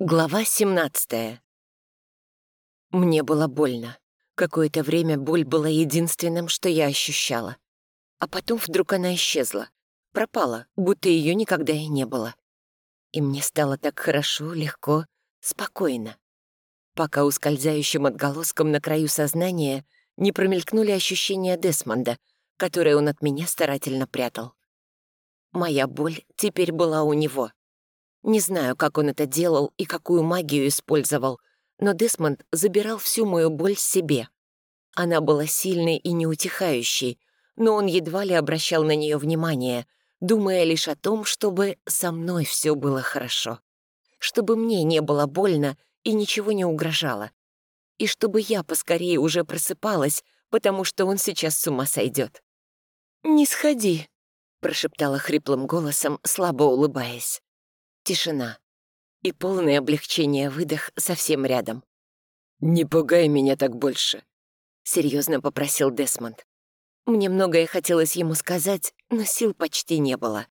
Глава 17 Мне было больно. Какое-то время боль была единственным, что я ощущала. А потом вдруг она исчезла. Пропала, будто ее никогда и не было. И мне стало так хорошо, легко, спокойно. Пока ускользающим отголоском на краю сознания не промелькнули ощущения Десмонда, которые он от меня старательно прятал. Моя боль теперь была у него — не знаю, как он это делал и какую магию использовал, но Десмонд забирал всю мою боль себе. Она была сильной и неутихающей, но он едва ли обращал на нее внимание, думая лишь о том, чтобы со мной все было хорошо. Чтобы мне не было больно и ничего не угрожало. И чтобы я поскорее уже просыпалась, потому что он сейчас с ума сойдет. «Не сходи», — прошептала хриплым голосом, слабо улыбаясь. Тишина. И полное облегчение выдох совсем рядом. «Не пугай меня так больше», — серьезно попросил Десмонд. Мне многое хотелось ему сказать, но сил почти не было.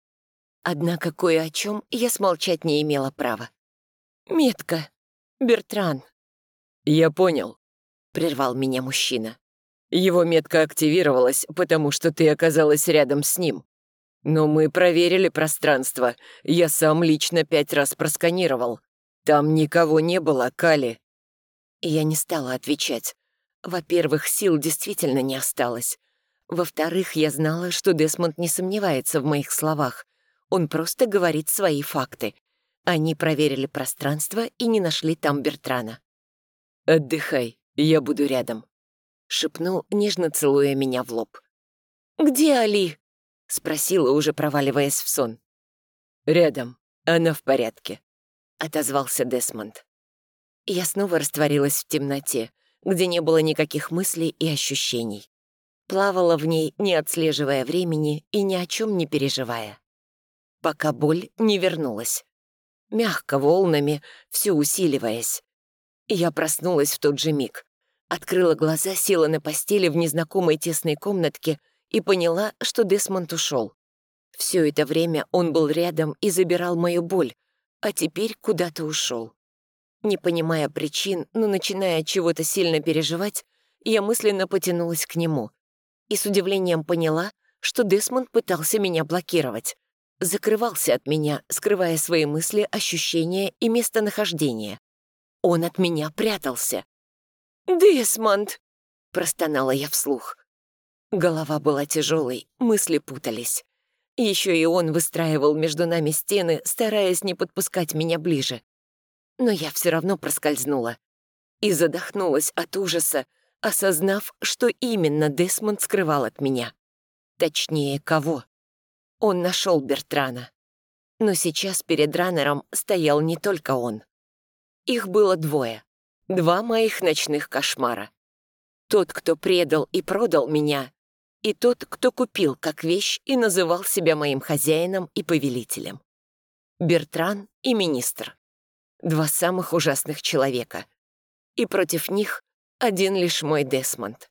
Однако кое о чем я смолчать не имела права. «Метка. Бертран». «Я понял», — прервал меня мужчина. «Его метка активировалась, потому что ты оказалась рядом с ним. Но мы проверили пространство. Я сам лично пять раз просканировал. Там никого не было, Кали. Я не стала отвечать. Во-первых, сил действительно не осталось. Во-вторых, я знала, что Десмонд не сомневается в моих словах. Он просто говорит свои факты. Они проверили пространство и не нашли там Бертрана. «Отдыхай, я буду рядом», — шепнул, нежно целуя меня в лоб. «Где Али?» — спросила, уже проваливаясь в сон. «Рядом. Она в порядке», — отозвался Десмонд. Я снова растворилась в темноте, где не было никаких мыслей и ощущений. Плавала в ней, не отслеживая времени и ни о чем не переживая. Пока боль не вернулась. Мягко, волнами, все усиливаясь. Я проснулась в тот же миг. Открыла глаза, села на постели в незнакомой тесной комнатке — и поняла, что Десмонд ушел. Все это время он был рядом и забирал мою боль, а теперь куда-то ушел. Не понимая причин, но начиная чего-то сильно переживать, я мысленно потянулась к нему и с удивлением поняла, что Десмонд пытался меня блокировать. Закрывался от меня, скрывая свои мысли, ощущения и местонахождение. Он от меня прятался. «Десмонд!» — простонала я вслух. Голова была тяжелой, мысли путались. Еще и он выстраивал между нами стены, стараясь не подпускать меня ближе. Но я все равно проскользнула и задохнулась от ужаса, осознав, что именно Десмонд скрывал от меня. Точнее, кого. Он нашел Бертрана. Но сейчас перед раннером стоял не только он. Их было двое. Два моих ночных кошмара. Тот, кто предал и продал меня, и тот, кто купил как вещь и называл себя моим хозяином и повелителем. Бертран и министр. Два самых ужасных человека. И против них один лишь мой Десмонд.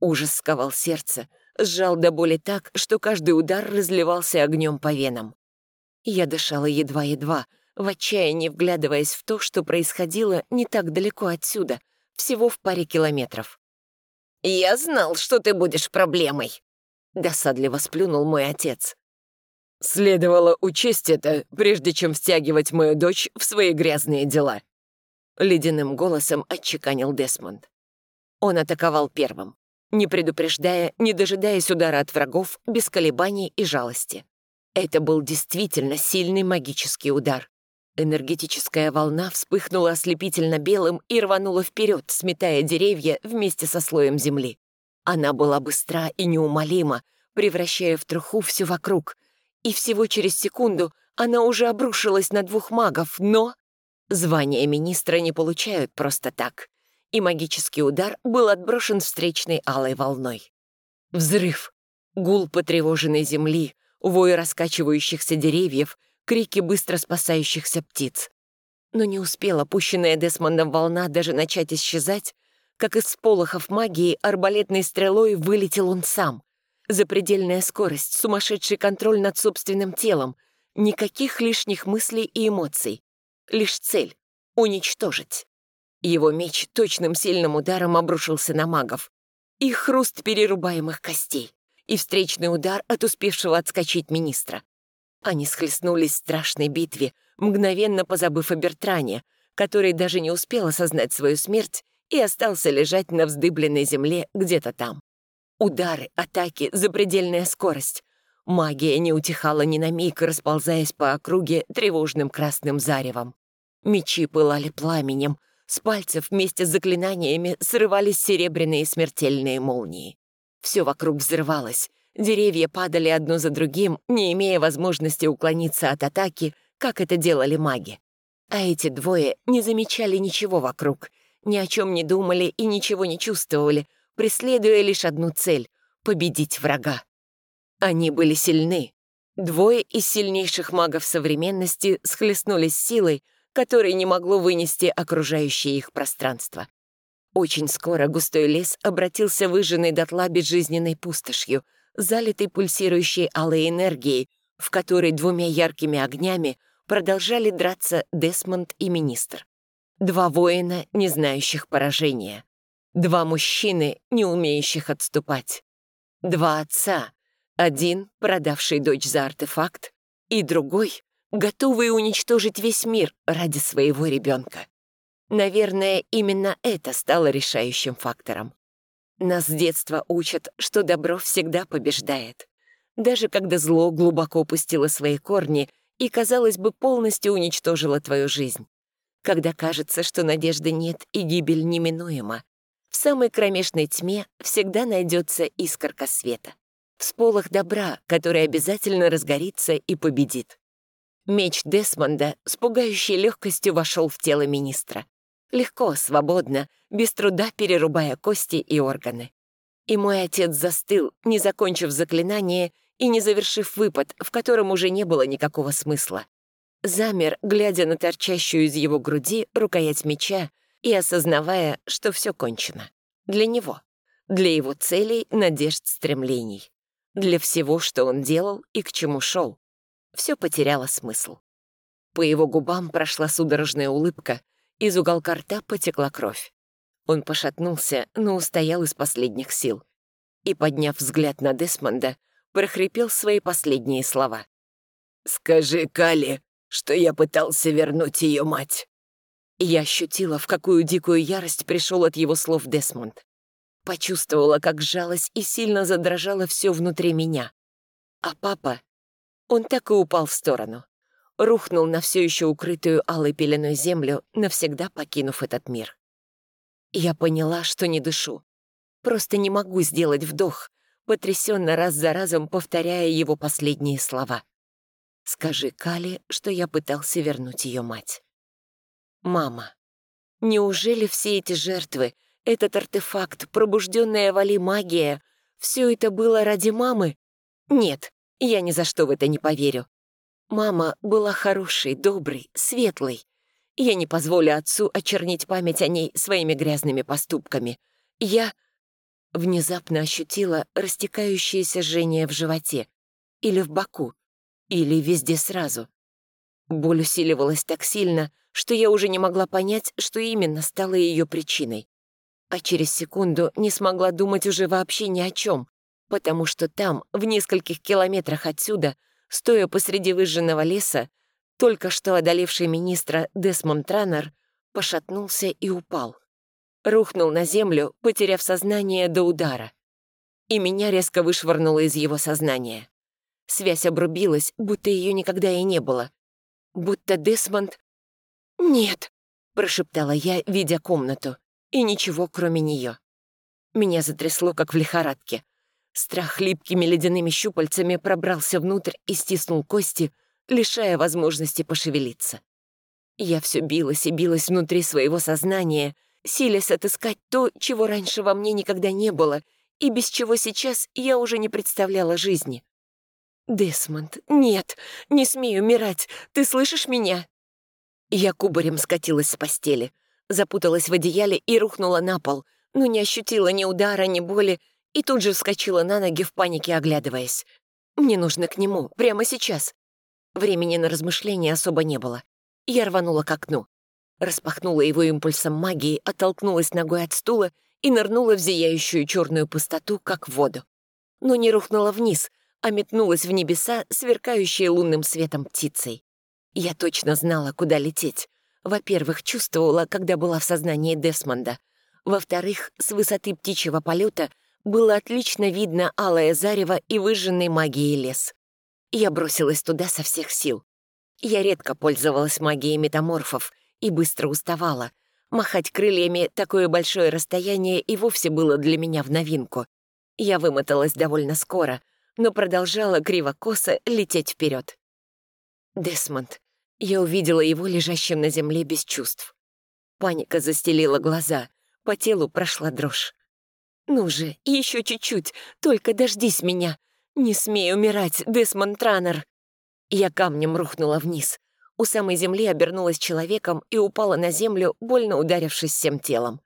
Ужас сковал сердце, сжал до боли так, что каждый удар разливался огнем по венам. Я дышала едва-едва, в отчаянии вглядываясь в то, что происходило не так далеко отсюда, всего в паре километров. «Я знал, что ты будешь проблемой», — досадливо сплюнул мой отец. «Следовало учесть это, прежде чем стягивать мою дочь в свои грязные дела», — ледяным голосом отчеканил Десмонд. Он атаковал первым, не предупреждая, не дожидаясь удара от врагов, без колебаний и жалости. Это был действительно сильный магический удар. Энергетическая волна вспыхнула ослепительно белым и рванула вперед, сметая деревья вместе со слоем земли. Она была быстра и неумолима, превращая в труху все вокруг. И всего через секунду она уже обрушилась на двух магов, но... Звание министра не получают просто так. И магический удар был отброшен встречной алой волной. Взрыв. Гул потревоженной земли, вой раскачивающихся деревьев — крики быстро спасающихся птиц. Но не успела пущенная Десмондом волна даже начать исчезать, как из сполохов магии арбалетной стрелой вылетел он сам. Запредельная скорость, сумасшедший контроль над собственным телом, никаких лишних мыслей и эмоций. Лишь цель уничтожить. Его меч точным сильным ударом обрушился на магов. И хруст перерубаемых костей, и встречный удар от успевшего отскочить министра. Они схлестнулись в страшной битве, мгновенно позабыв о Бертране, который даже не успел осознать свою смерть и остался лежать на вздыбленной земле где-то там. Удары, атаки, запредельная скорость. Магия не утихала ни на миг, расползаясь по округе тревожным красным заревом. Мечи пылали пламенем, с пальцев вместе с заклинаниями срывались серебряные смертельные молнии. Все вокруг взрывалось, деревья падали одно за другим, не имея возможности уклониться от атаки, как это делали маги. А эти двое не замечали ничего вокруг, ни о чем не думали и ничего не чувствовали, преследуя лишь одну цель — победить врага. Они были сильны. Двое из сильнейших магов современности схлестнулись силой, которой не могло вынести окружающее их пространство. Очень скоро густой лес обратился выжженной дотла безжизненной пустошью, залитой пульсирующей алой энергией, в которой двумя яркими огнями продолжали драться Десмонд и Министр. Два воина, не знающих поражения. Два мужчины, не умеющих отступать. Два отца. Один, продавший дочь за артефакт, и другой, готовые уничтожить весь мир ради своего ребенка. Наверное, именно это стало решающим фактором. Нас с детства учат, что добро всегда побеждает. Даже когда зло глубоко пустило свои корни и, казалось бы, полностью уничтожило твою жизнь. Когда кажется, что надежды нет и гибель неминуема. В самой кромешной тьме всегда найдется искорка света. Всполох добра, который обязательно разгорится и победит. Меч Десмонда с пугающей легкостью вошел в тело министра. Легко, свободно, без труда перерубая кости и органы. И мой отец застыл, не закончив заклинание и не завершив выпад, в котором уже не было никакого смысла. Замер, глядя на торчащую из его груди рукоять меча и осознавая, что все кончено. Для него. Для его целей, надежд, стремлений. Для всего, что он делал и к чему шел все потеряло смысл. По его губам прошла судорожная улыбка, из уголка рта потекла кровь. Он пошатнулся, но устоял из последних сил. И, подняв взгляд на Десмонда, прохрипел свои последние слова. «Скажи Кали, что я пытался вернуть ее мать». Я ощутила, в какую дикую ярость пришел от его слов Десмонд. Почувствовала, как сжалось и сильно задрожало все внутри меня. А папа он так и упал в сторону. Рухнул на все еще укрытую алой пеленой землю, навсегда покинув этот мир. Я поняла, что не дышу. Просто не могу сделать вдох, потрясенно раз за разом повторяя его последние слова. «Скажи Кали, что я пытался вернуть ее мать». «Мама, неужели все эти жертвы, этот артефакт, пробужденная Вали магия, все это было ради мамы? Нет, я ни за что в это не поверю. Мама была хорошей, доброй, светлой. Я не позволю отцу очернить память о ней своими грязными поступками. Я внезапно ощутила растекающееся жжение в животе. Или в боку. Или везде сразу. Боль усиливалась так сильно, что я уже не могла понять, что именно стало ее причиной. А через секунду не смогла думать уже вообще ни о чем потому что там, в нескольких километрах отсюда, стоя посреди выжженного леса, только что одолевший министра Десмонд Транер пошатнулся и упал. Рухнул на землю, потеряв сознание до удара. И меня резко вышвырнуло из его сознания. Связь обрубилась, будто ее никогда и не было. Будто Десмонд... «Нет», — прошептала я, видя комнату, и ничего, кроме нее. Меня затрясло, как в лихорадке. Страх липкими ледяными щупальцами пробрался внутрь и стиснул кости, лишая возможности пошевелиться. Я все билась и билась внутри своего сознания, силясь отыскать то, чего раньше во мне никогда не было, и без чего сейчас я уже не представляла жизни. «Десмонд, нет, не смей умирать, ты слышишь меня?» Я кубарем скатилась с постели, запуталась в одеяле и рухнула на пол, но не ощутила ни удара, ни боли, и тут же вскочила на ноги в панике, оглядываясь. «Мне нужно к нему, прямо сейчас». Времени на размышления особо не было. Я рванула к окну. Распахнула его импульсом магии, оттолкнулась ногой от стула и нырнула в зияющую черную пустоту, как в воду. Но не рухнула вниз, а метнулась в небеса, сверкающие лунным светом птицей. Я точно знала, куда лететь. Во-первых, чувствовала, когда была в сознании Десмонда. Во-вторых, с высоты птичьего полета было отлично видно алое зарево и выжженный магией лес. Я бросилась туда со всех сил. Я редко пользовалась магией метаморфов и быстро уставала. Махать крыльями такое большое расстояние и вовсе было для меня в новинку. Я вымоталась довольно скоро, но продолжала криво-косо лететь вперед. Десмонд. Я увидела его лежащим на земле без чувств. Паника застелила глаза, по телу прошла дрожь. «Ну же, еще чуть-чуть, только дождись меня. Не смей умирать, Десмонд Транер!» Я камнем рухнула вниз. У самой земли обернулась человеком и упала на землю, больно ударившись всем телом.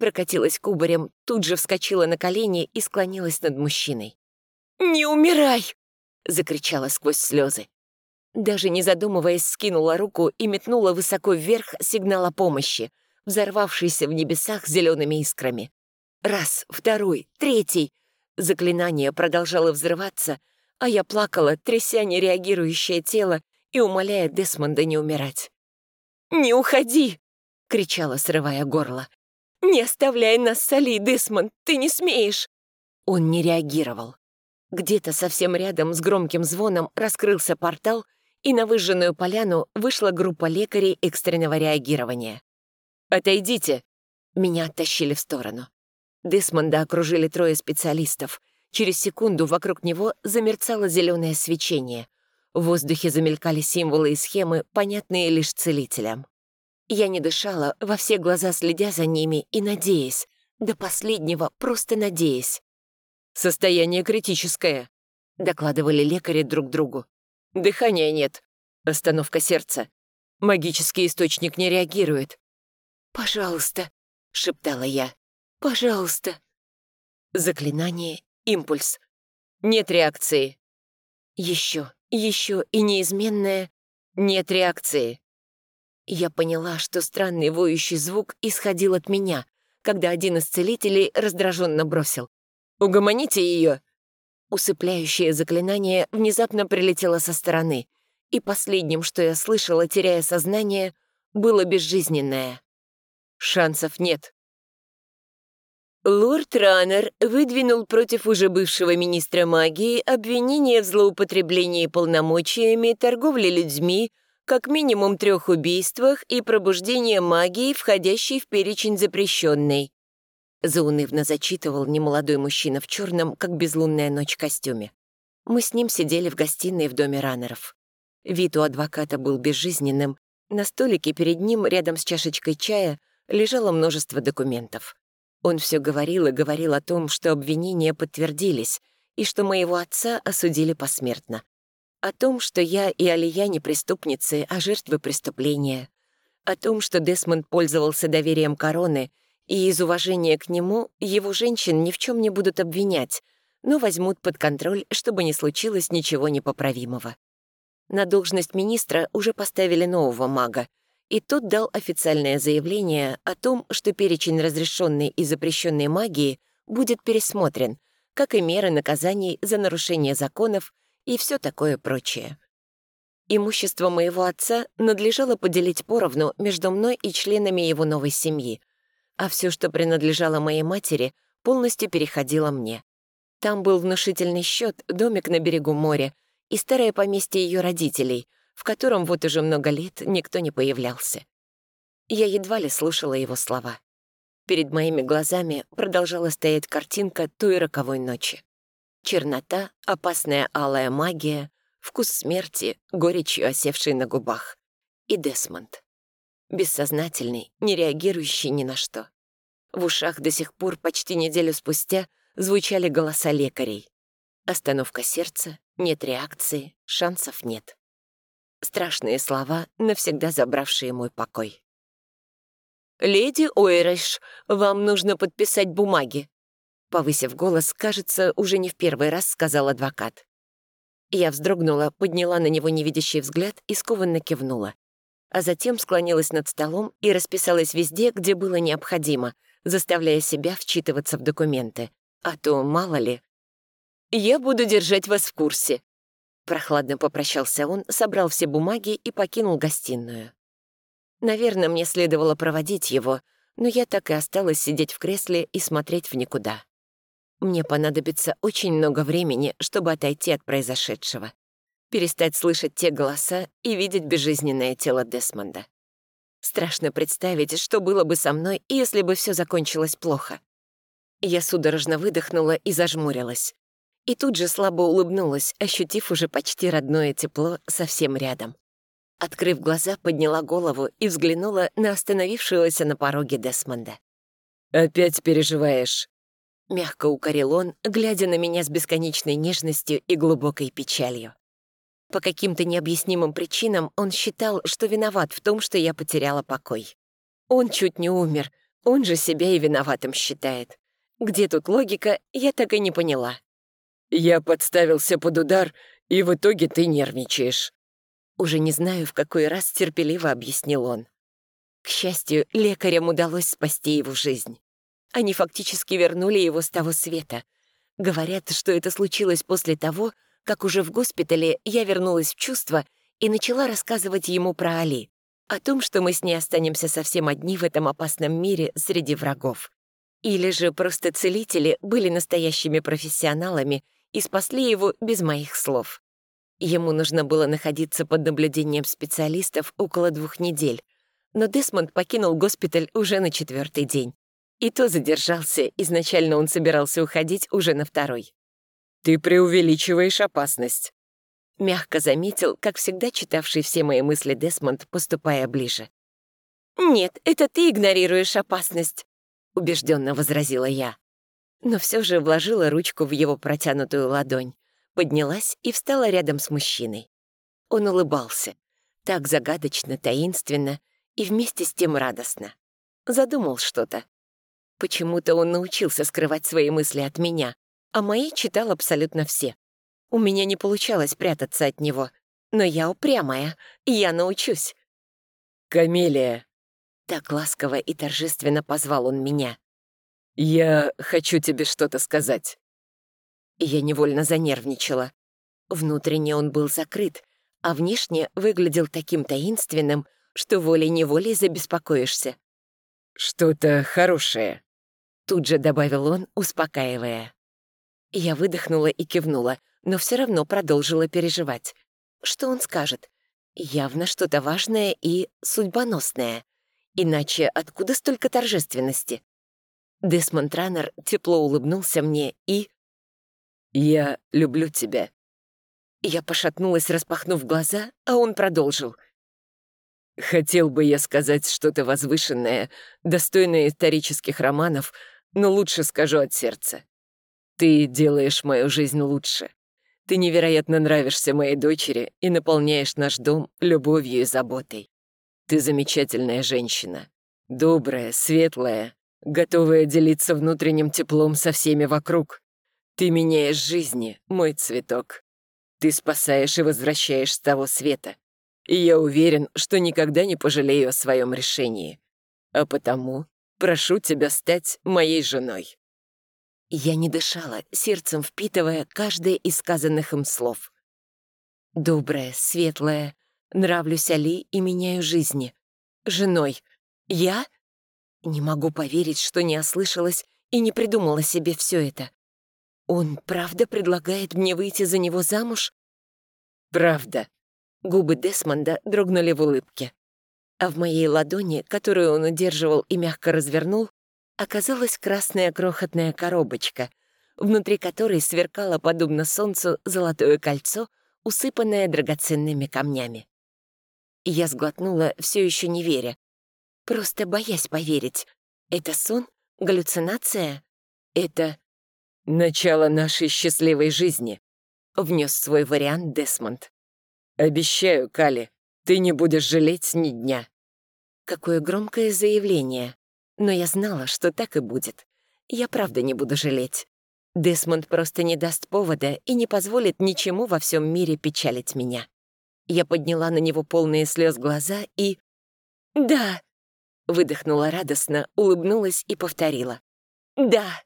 Прокатилась кубарем, тут же вскочила на колени и склонилась над мужчиной. «Не умирай!» — закричала сквозь слезы. Даже не задумываясь, скинула руку и метнула высоко вверх сигнал о помощи, взорвавшийся в небесах зелеными искрами. Раз, второй, третий. Заклинание продолжало взрываться, а я плакала, тряся нереагирующее тело и умоляя Десмонда не умирать. «Не уходи!» — кричала, срывая горло. «Не оставляй нас с Али, Десмонд, ты не смеешь!» Он не реагировал. Где-то совсем рядом с громким звоном раскрылся портал, и на выжженную поляну вышла группа лекарей экстренного реагирования. «Отойдите!» Меня оттащили в сторону. Десмонда окружили трое специалистов. Через секунду вокруг него замерцало зеленое свечение. В воздухе замелькали символы и схемы, понятные лишь целителям. Я не дышала, во все глаза следя за ними и надеясь, до последнего просто надеясь. «Состояние критическое», — докладывали лекари друг другу. «Дыхания нет. Остановка сердца. Магический источник не реагирует». «Пожалуйста», — шептала я. «Пожалуйста». Заклинание, импульс. Нет реакции. Еще, еще и неизменное «нет реакции». Я поняла, что странный воющий звук исходил от меня, когда один из целителей раздраженно бросил. «Угомоните ее!» Усыпляющее заклинание внезапно прилетело со стороны, и последним, что я слышала, теряя сознание, было безжизненное. Шансов нет. Лорд Раннер выдвинул против уже бывшего министра магии обвинение в злоупотреблении полномочиями, торговле людьми, как минимум трех убийствах и пробуждение магии, входящей в перечень запрещенной. Заунывно зачитывал немолодой мужчина в черном, как безлунная ночь костюме. Мы с ним сидели в гостиной в доме раннеров. Вид у адвоката был безжизненным. На столике перед ним, рядом с чашечкой чая, лежало множество документов. Он все говорил и говорил о том, что обвинения подтвердились, и что моего отца осудили посмертно. О том, что я и Алия не преступницы, а жертвы преступления. О том, что Десмонд пользовался доверием короны, и из уважения к нему его женщин ни в чем не будут обвинять, но возьмут под контроль, чтобы не случилось ничего непоправимого. На должность министра уже поставили нового мага, и тот дал официальное заявление о том, что перечень разрешенной и запрещенной магии будет пересмотрен, как и меры наказаний за нарушение законов и все такое прочее. Имущество моего отца надлежало поделить поровну между мной и членами его новой семьи, а все, что принадлежало моей матери, полностью переходило мне. Там был внушительный счет, домик на берегу моря и старое поместье ее родителей, в котором вот уже много лет никто не появлялся. Я едва ли слушала его слова. Перед моими глазами продолжала стоять картинка той роковой ночи. Чернота, опасная алая магия, вкус смерти, горечью осевшей на губах. И Десмонд. Бессознательный, не реагирующий ни на что. В ушах до сих пор, почти неделю спустя, звучали голоса лекарей. Остановка сердца, нет реакции, шансов нет. Страшные слова, навсегда забравшие мой покой. «Леди Ойреш, вам нужно подписать бумаги», Повысив голос, кажется, уже не в первый раз сказал адвокат. Я вздрогнула, подняла на него невидящий взгляд и скованно кивнула. а затем склонилась над столом и расписалась везде, где было необходимо, заставляя себя вчитываться в документы. А то, мало ли... «Я буду держать вас в курсе», — прохладно попрощался он, собрал все бумаги и покинул гостиную. Наверное, мне следовало проводить его, но я так и осталась сидеть в кресле и смотреть в никуда. Мне понадобится очень много времени, чтобы отойти от произошедшего перестать слышать те голоса и видеть безжизненное тело Десмонда. Страшно представить, что было бы со мной, если бы все закончилось плохо. Я судорожно выдохнула и зажмурилась. И тут же слабо улыбнулась, ощутив уже почти родное тепло совсем рядом. Открыв глаза, подняла голову и взглянула на остановившегося на пороге Десмонда. «Опять переживаешь?» Мягко укорил он, глядя на меня с бесконечной нежностью и глубокой печалью. По каким-то необъяснимым причинам он считал, что виноват в том, что я потеряла покой. Он чуть не умер, он же себя и виноватым считает. Где тут логика, я так и не поняла. «Я подставился под удар, и в итоге ты нервничаешь». Уже не знаю, в какой раз терпеливо объяснил он. К счастью, лекарям удалось спасти его жизнь. Они фактически вернули его с того света. Говорят, что это случилось после того, как уже в госпитале я вернулась в чувство и начала рассказывать ему про Али, о том, что мы с ней останемся совсем одни в этом опасном мире среди врагов. Или же просто целители были настоящими профессионалами и спасли его без моих слов. Ему нужно было находиться под наблюдением специалистов около двух недель, но Десмонд покинул госпиталь уже на четвертый день. И то задержался, изначально он собирался уходить уже на второй. «Ты преувеличиваешь опасность», — мягко заметил, как всегда читавший все мои мысли Десмонд, поступая ближе. «Нет, это ты игнорируешь опасность», — убежденно возразила я. Но все же вложила ручку в его протянутую ладонь, поднялась и встала рядом с мужчиной. Он улыбался, так загадочно, таинственно и вместе с тем радостно. Задумал что-то. Почему-то он научился скрывать свои мысли от меня, а мои читал абсолютно все. У меня не получалось прятаться от него, но я упрямая, и я научусь. «Камелия!» Так ласково и торжественно позвал он меня. «Я хочу тебе что-то сказать». Я невольно занервничала. Внутренне он был закрыт, а внешне выглядел таким таинственным, что волей-неволей забеспокоишься. «Что-то хорошее», — тут же добавил он, успокаивая. Я выдохнула и кивнула, но все равно продолжила переживать. Что он скажет? Явно что-то важное и судьбоносное. Иначе откуда столько торжественности? Десмонд Раннер тепло улыбнулся мне и... «Я люблю тебя». Я пошатнулась, распахнув глаза, а он продолжил. «Хотел бы я сказать что-то возвышенное, достойное исторических романов, но лучше скажу от сердца. Ты делаешь мою жизнь лучше. Ты невероятно нравишься моей дочери и наполняешь наш дом любовью и заботой. Ты замечательная женщина. Добрая, светлая, готовая делиться внутренним теплом со всеми вокруг. Ты меняешь жизни, мой цветок. Ты спасаешь и возвращаешь с того света. И я уверен, что никогда не пожалею о своем решении. А потому прошу тебя стать моей женой. Я не дышала, сердцем впитывая каждое из сказанных им слов. Добрая, светлая, нравлюсь Али и меняю жизни. Женой. Я? Не могу поверить, что не ослышалась и не придумала себе все это. Он правда предлагает мне выйти за него замуж? Правда. Губы Десмонда дрогнули в улыбке. А в моей ладони, которую он удерживал и мягко развернул, оказалась красная крохотная коробочка, внутри которой сверкало, подобно солнцу, золотое кольцо, усыпанное драгоценными камнями. Я сглотнула, все еще не веря, просто боясь поверить. Это сон? Галлюцинация? Это... «Начало нашей счастливой жизни», — внес свой вариант Десмонд. «Обещаю, Кали, ты не будешь жалеть ни дня». Какое громкое заявление. Но я знала, что так и будет. Я правда не буду жалеть. Десмонд просто не даст повода и не позволит ничему во всем мире печалить меня. Я подняла на него полные слез глаза и... «Да!» — выдохнула радостно, улыбнулась и повторила. «Да!»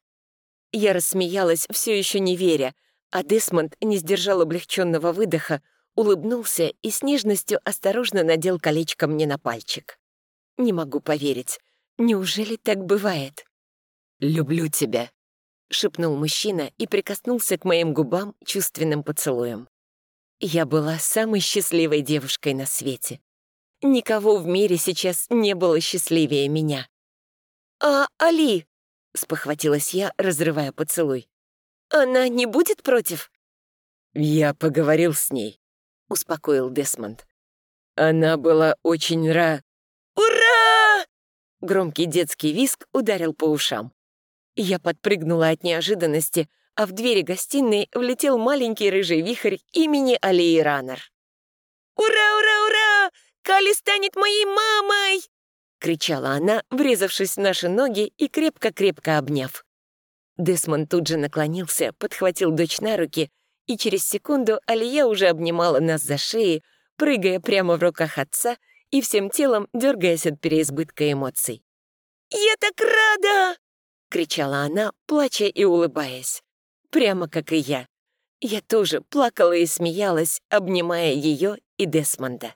Я рассмеялась, все еще не веря, а Десмонд не сдержал облегченного выдоха, улыбнулся и с нежностью осторожно надел колечко мне на пальчик. Не могу поверить. Неужели так бывает? «Люблю тебя», — шепнул мужчина и прикоснулся к моим губам чувственным поцелуем. Я была самой счастливой девушкой на свете. Никого в мире сейчас не было счастливее меня. «А Али?» — спохватилась я, разрывая поцелуй. «Она не будет против?» «Я поговорил с ней», — успокоил Десмонд. «Она была очень ра...» «Ура!» Громкий детский виск ударил по ушам. Я подпрыгнула от неожиданности, а в двери гостиной влетел маленький рыжий вихрь имени Алии Раннер. «Ура, ура, ура! Кали станет моей мамой!» — кричала она, врезавшись в наши ноги и крепко-крепко обняв. Десмонд тут же наклонился, подхватил дочь на руки, и через секунду Алия уже обнимала нас за шеи, прыгая прямо в руках отца и всем телом дергаясь от переизбытка эмоций. «Я так рада!» — кричала она, плача и улыбаясь. Прямо как и я. Я тоже плакала и смеялась, обнимая ее и Десмонда.